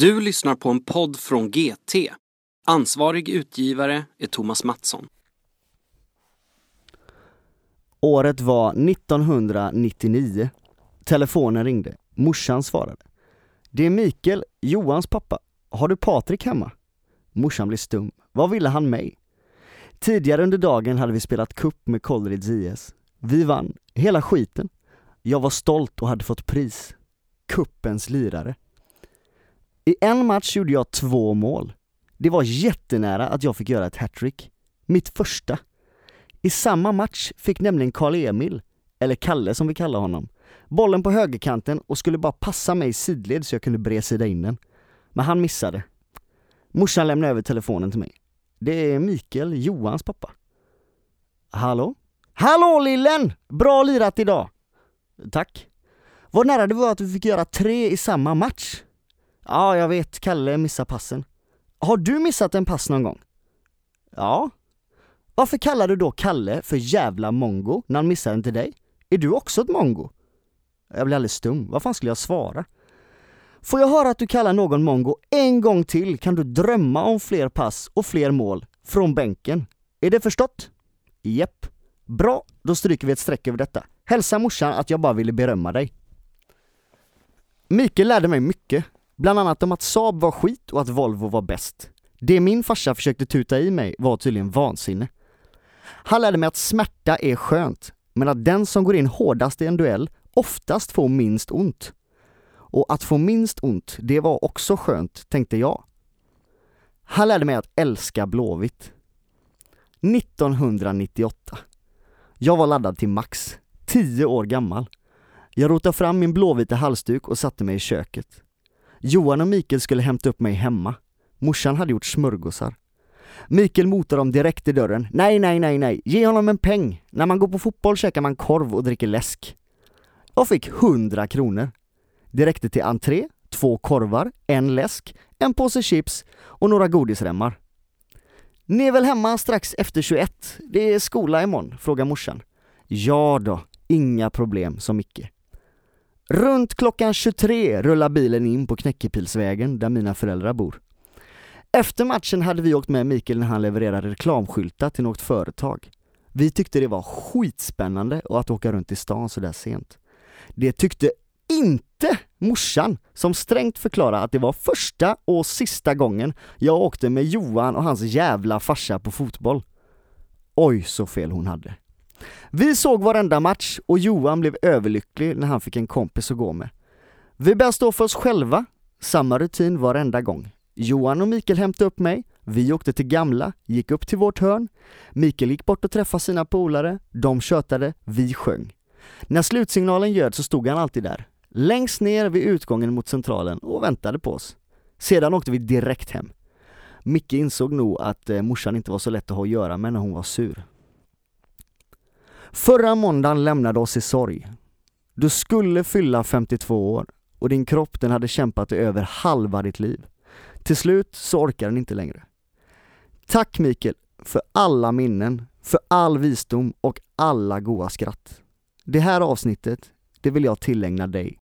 Du lyssnar på en podd från GT. Ansvarig utgivare är Thomas Mattsson. Året var 1999. Telefonen ringde. Morsan svarade. Det är Mikael, Johans pappa. Har du Patrik hemma? Morsan blev stum. Vad ville han mig? Tidigare under dagen hade vi spelat kupp med Kålleryds IS. Vi vann, hela skiten. Jag var stolt och hade fått pris. Kuppens lirare. I en match gjorde jag två mål. Det var jättenära att jag fick göra ett hattrick. Mitt första. I samma match fick nämligen Karl-Emil, eller Kalle som vi kallar honom, bollen på högerkanten och skulle bara passa mig sidled så jag kunde bredsida in den. Men han missade. Morsan lämnade över telefonen till mig. Det är Mikael, Johans pappa. Hallå? Hallå lillen! Bra lirat idag! Tack. Vad nära det var att vi fick göra tre i samma match. Ja, jag vet, Kalle missar passen. Har du missat en pass någon gång? Ja. Varför kallar du då Kalle för jävla mongo när han missar den till dig? Är du också ett mongo? Jag blir alldeles stum. Vad fan skulle jag svara? Får jag höra att du kallar någon mongo en gång till kan du drömma om fler pass och fler mål från bänken. Är det förstått? Jepp. Bra, då stryker vi ett streck över detta. Hälsa morsan att jag bara ville berömma dig. Mikael lärde mig mycket, bland annat om att Saab var skit och att Volvo var bäst. Det min farsa försökte tuta i mig var tydligen vansinne. Han lärde mig att smärta är skönt, men att den som går in hårdast i en duell oftast får minst ont. Och att få minst ont, det var också skönt, tänkte jag. Han lärde mig att älska Blåvitt. 1998. Jag var laddad till max, 10 år gammal. Jag rotade fram min blåvita halsduk och satte mig i köket. Johan och Mikael skulle hämta upp mig hemma. Morsan hade gjort smörgåsar. Mikael motade dem direkt i dörren. Nej, nej, nej, nej, ge honom en peng. När man går på fotboll käkar man korv och dricker läsk. Jag fick 100 kronor. Det räckte till entré, två korvar, en läsk, en påse chips och några godisremmar. Ni är väl hemma strax efter 21? Det är skola imorgon, frågar morsan. Ja då, inga problem, som Micke. Runt klockan 23 rullar bilen in på Knäckepilsvägen där mina föräldrar bor. Efter matchen hade vi åkt med Mikael när han levererade reklamskyltar till något företag. Vi tyckte det var skitspännande och att åka runt i stan sådär sent. Det tyckte inte morsan som strängt förklarade att det var första och sista gången jag åkte med Johan och hans jävla farsa på fotboll. Oj så fel hon hade. Vi såg varenda match och Johan blev överlycklig när han fick en kompis att gå med. Vi började stå för oss själva, samma rutin varenda gång. Johan och Mikael hämtade upp mig, vi åkte till Gamla, gick upp till vårt hörn, Mikael gick bort och träffade sina polare, de tjötade, vi sjöng. När slutsignalen ljöd så stod han alltid där, längst ner vid utgången mot centralen och väntade på oss. Sedan åkte vi direkt hem. Micke insåg nog att eh, morsan inte var så lätt att ha att göra med när hon var sur. Förra måndagen lämnade oss i sorg. Du skulle fylla 52 år och din kropp den hade kämpat i över halva ditt liv. Till slut så orkar den inte längre. Tack Mikael för alla minnen, för all visdom och alla goa skratt. Det här avsnittet, det vill jag tillägna dig.